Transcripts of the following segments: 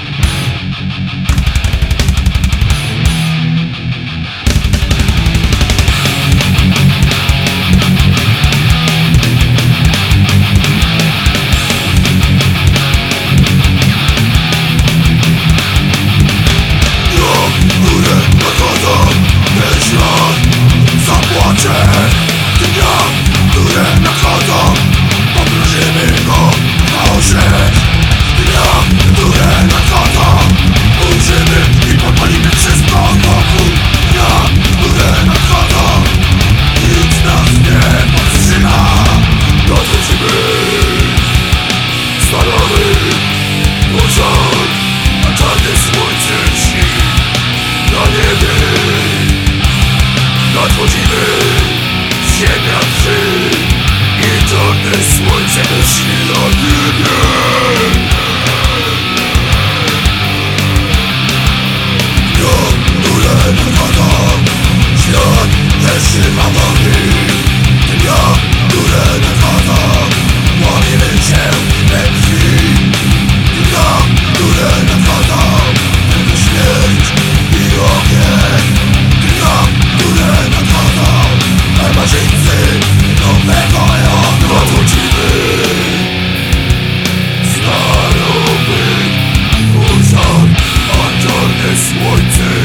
you trzyma nogi Dnia, które nadchodza Łamimy cię we krwi Dnia, które nadchodza Tylko śmierć i ogień Dnia, które nadchodza Barbarzyńcy nowego eonu Odwrócimy Starobyt Urzan, a czarne słońce.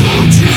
Future